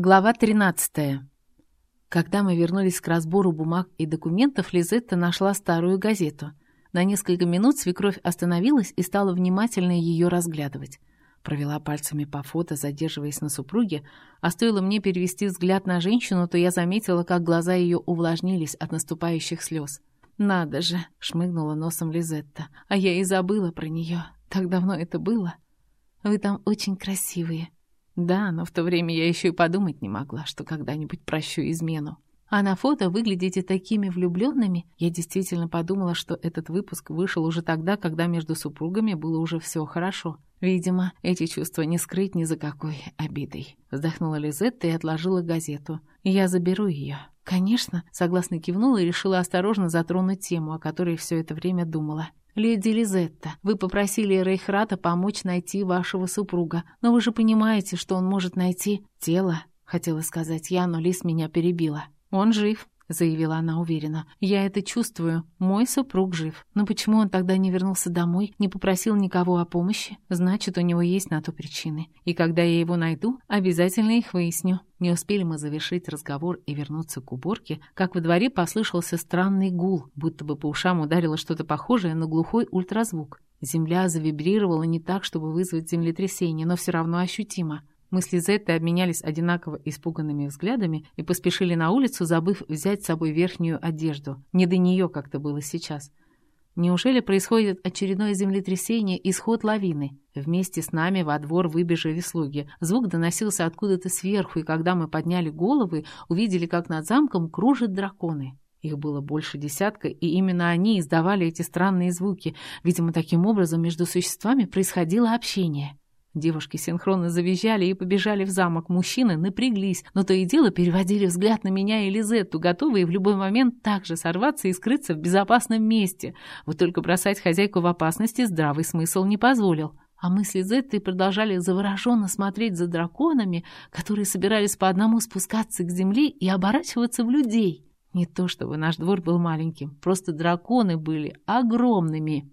Глава 13. Когда мы вернулись к разбору бумаг и документов, Лизетта нашла старую газету. На несколько минут свекровь остановилась и стала внимательно ее разглядывать. Провела пальцами по фото, задерживаясь на супруге, а стоило мне перевести взгляд на женщину, то я заметила, как глаза ее увлажнились от наступающих слез. «Надо же!» — шмыгнула носом Лизетта. «А я и забыла про нее. Так давно это было. Вы там очень красивые», да, но в то время я еще и подумать не могла, что когда-нибудь прощу измену. А на фото выглядите такими влюбленными. Я действительно подумала, что этот выпуск вышел уже тогда, когда между супругами было уже все хорошо. Видимо, эти чувства не скрыть ни за какой обидой. Вздохнула Лизетта и отложила газету. Я заберу ее. Конечно, согласно кивнула и решила осторожно затронуть тему, о которой все это время думала. «Леди Лизетта, вы попросили Рейхрата помочь найти вашего супруга, но вы же понимаете, что он может найти тело», — хотела сказать я, но Лис меня перебила. «Он жив», — заявила она уверенно. «Я это чувствую. Мой супруг жив. Но почему он тогда не вернулся домой, не попросил никого о помощи? Значит, у него есть на то причины. И когда я его найду, обязательно их выясню». Не успели мы завершить разговор и вернуться к уборке, как во дворе послышался странный гул, будто бы по ушам ударило что-то похожее на глухой ультразвук. Земля завибрировала не так, чтобы вызвать землетрясение, но все равно ощутимо. Мы с Лизеттой обменялись одинаково испуганными взглядами и поспешили на улицу, забыв взять с собой верхнюю одежду. Не до нее как-то было сейчас. Неужели происходит очередное землетрясение и сход лавины? Вместе с нами во двор выбежали слуги. Звук доносился откуда-то сверху, и когда мы подняли головы, увидели, как над замком кружат драконы. Их было больше десятка, и именно они издавали эти странные звуки. Видимо, таким образом между существами происходило общение. Девушки синхронно завизжали и побежали в замок. Мужчины напряглись, но то и дело переводили взгляд на меня и Лизетту, готовые в любой момент также сорваться и скрыться в безопасном месте. Вот только бросать хозяйку в опасности здравый смысл не позволил. А мы с Лизеттой продолжали завороженно смотреть за драконами, которые собирались по одному спускаться к земле и оборачиваться в людей. Не то чтобы наш двор был маленьким, просто драконы были огромными.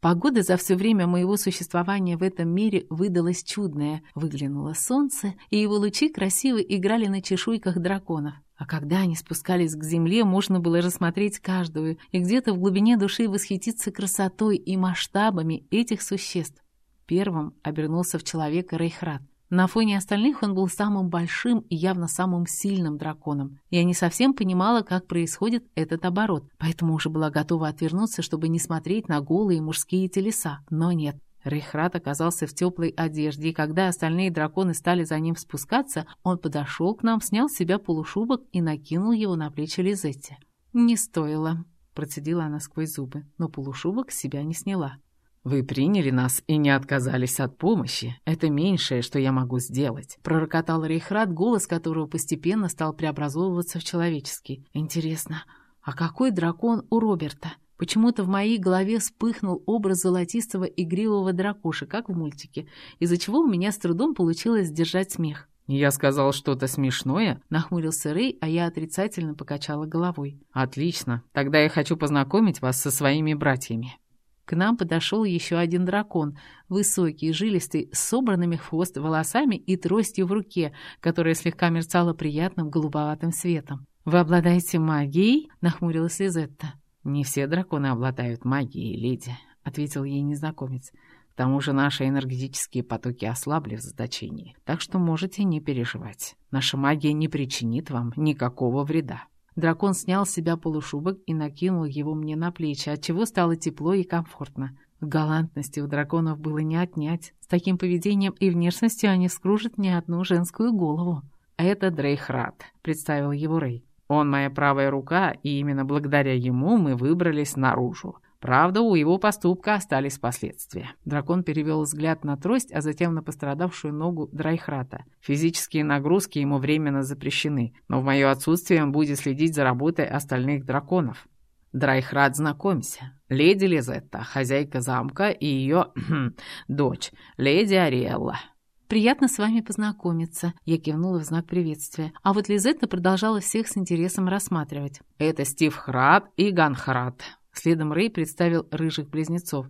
Погода за все время моего существования в этом мире выдалась чудная. Выглянуло солнце, и его лучи красиво играли на чешуйках драконов. А когда они спускались к земле, можно было рассмотреть каждую и где-то в глубине души восхититься красотой и масштабами этих существ. Первым обернулся в человека Рейхрат. На фоне остальных он был самым большим и явно самым сильным драконом. Я не совсем понимала, как происходит этот оборот, поэтому уже была готова отвернуться, чтобы не смотреть на голые мужские телеса. Но нет. Рейхрат оказался в теплой одежде, и когда остальные драконы стали за ним спускаться, он подошел к нам, снял с себя полушубок и накинул его на плечи Лизетти. «Не стоило», — процедила она сквозь зубы, но полушубок с себя не сняла. «Вы приняли нас и не отказались от помощи. Это меньшее, что я могу сделать», — пророкотал Рейхрат, голос которого постепенно стал преобразовываться в человеческий. «Интересно, а какой дракон у Роберта?» Почему-то в моей голове вспыхнул образ золотистого игривого дракоша, как в мультике, из-за чего у меня с трудом получилось сдержать смех. «Я сказал что-то смешное?» — нахмурился Рэй, а я отрицательно покачала головой. «Отлично. Тогда я хочу познакомить вас со своими братьями». К нам подошел еще один дракон, высокий, жилистый, с собранными хвост волосами и тростью в руке, которая слегка мерцала приятным голубоватым светом. «Вы обладаете магией?» — нахмурилась Лизетта. «Не все драконы обладают магией, леди», — ответил ей незнакомец. «К тому же наши энергетические потоки ослабли в заточении, так что можете не переживать. Наша магия не причинит вам никакого вреда». Дракон снял с себя полушубок и накинул его мне на плечи, отчего стало тепло и комфортно. Галантности у драконов было не отнять. С таким поведением и внешностью они скружат не одну женскую голову. «Это Дрейхрат», — представил его Рэй. «Он моя правая рука, и именно благодаря ему мы выбрались наружу. Правда, у его поступка остались последствия. Дракон перевел взгляд на трость, а затем на пострадавшую ногу Драйхрата. Физические нагрузки ему временно запрещены, но в мое отсутствие он будет следить за работой остальных драконов. Драйхрат, знакомься. Леди Лизетта, хозяйка замка, и ее дочь, леди Ариэлла. «Приятно с вами познакомиться», — я кивнула в знак приветствия. А вот Лизетта продолжала всех с интересом рассматривать. «Это Стив Храт и Ганхрат», Следом Рэй представил рыжих близнецов.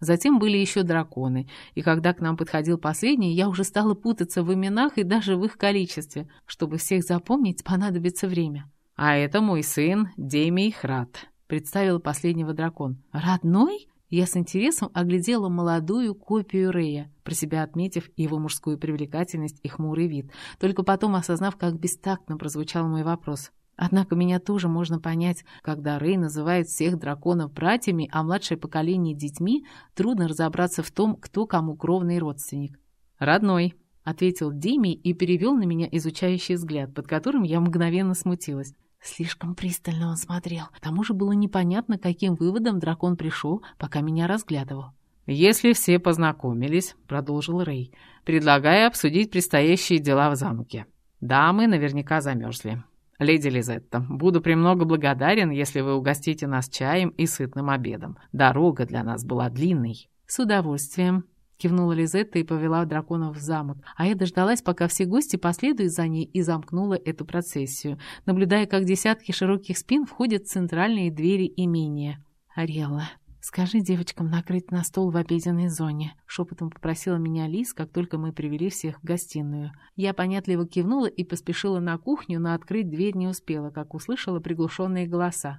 Затем были еще драконы, и когда к нам подходил последний, я уже стала путаться в именах и даже в их количестве. Чтобы всех запомнить, понадобится время. «А это мой сын Демий Храд», — представил последнего дракон. «Родной?» Я с интересом оглядела молодую копию Рея, про себя отметив его мужскую привлекательность и хмурый вид, только потом осознав, как бестактно прозвучал мой вопрос. Однако меня тоже можно понять, когда Рэй называет всех драконов братьями, а младшее поколение детьми, трудно разобраться в том, кто кому кровный родственник. «Родной», — ответил Дими и перевел на меня изучающий взгляд, под которым я мгновенно смутилась. Слишком пристально он смотрел. К тому же было непонятно, каким выводом дракон пришел, пока меня разглядывал. «Если все познакомились», — продолжил Рэй, предлагая обсудить предстоящие дела в замке. «Дамы наверняка замерзли. Леди Лизетта, буду премного благодарен, если вы угостите нас чаем и сытным обедом. Дорога для нас была длинной». «С удовольствием», Кивнула Лизетта и повела драконов в замок, а я дождалась, пока все гости последуют за ней и замкнула эту процессию, наблюдая, как десятки широких спин входят в центральные двери имения. «Ариэлла, скажи девочкам накрыть на стол в обеденной зоне», шепотом попросила меня Лиз, как только мы привели всех в гостиную. Я понятливо кивнула и поспешила на кухню, но открыть дверь не успела, как услышала приглушенные голоса.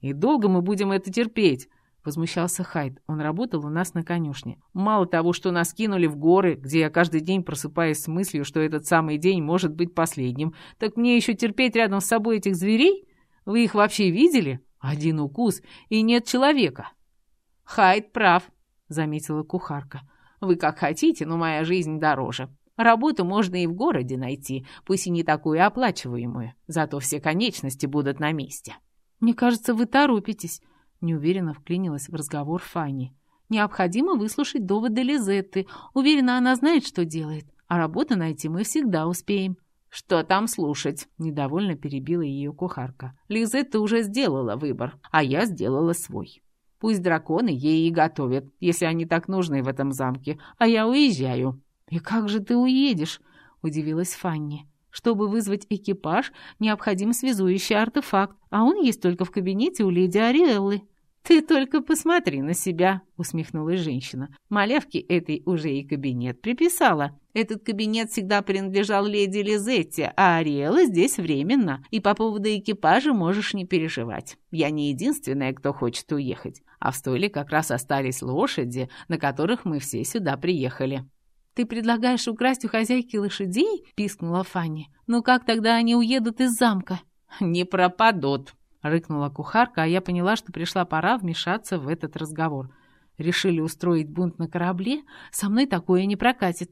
«И долго мы будем это терпеть?» Возмущался Хайд. Он работал у нас на конюшне. Мало того, что нас кинули в горы, где я каждый день просыпаюсь с мыслью, что этот самый день может быть последним, так мне еще терпеть рядом с собой этих зверей? Вы их вообще видели? Один укус, и нет человека. Хайд прав, заметила кухарка. Вы как хотите, но моя жизнь дороже. Работу можно и в городе найти, пусть и не такую оплачиваемую. Зато все конечности будут на месте. Мне кажется, вы торопитесь. Неуверенно вклинилась в разговор Фанни. «Необходимо выслушать доводы Лизетты. Уверена, она знает, что делает. А работу найти мы всегда успеем». «Что там слушать?» — недовольно перебила ее кухарка. «Лизетта уже сделала выбор, а я сделала свой. Пусть драконы ей и готовят, если они так нужны в этом замке, а я уезжаю». «И как же ты уедешь?» — удивилась Фанни. «Чтобы вызвать экипаж, необходим связующий артефакт, а он есть только в кабинете у леди Ариэллы». «Ты только посмотри на себя», — усмехнулась женщина. «Малявке этой уже и кабинет приписала. Этот кабинет всегда принадлежал леди Лизетте, а Ариэла здесь временно. И по поводу экипажа можешь не переживать. Я не единственная, кто хочет уехать. А в стойле как раз остались лошади, на которых мы все сюда приехали». «Ты предлагаешь украсть у хозяйки лошадей?» — пискнула Фанни. «Ну как тогда они уедут из замка?» «Не пропадут», Рыкнула кухарка, а я поняла, что пришла пора вмешаться в этот разговор. Решили устроить бунт на корабле? Со мной такое не прокатит.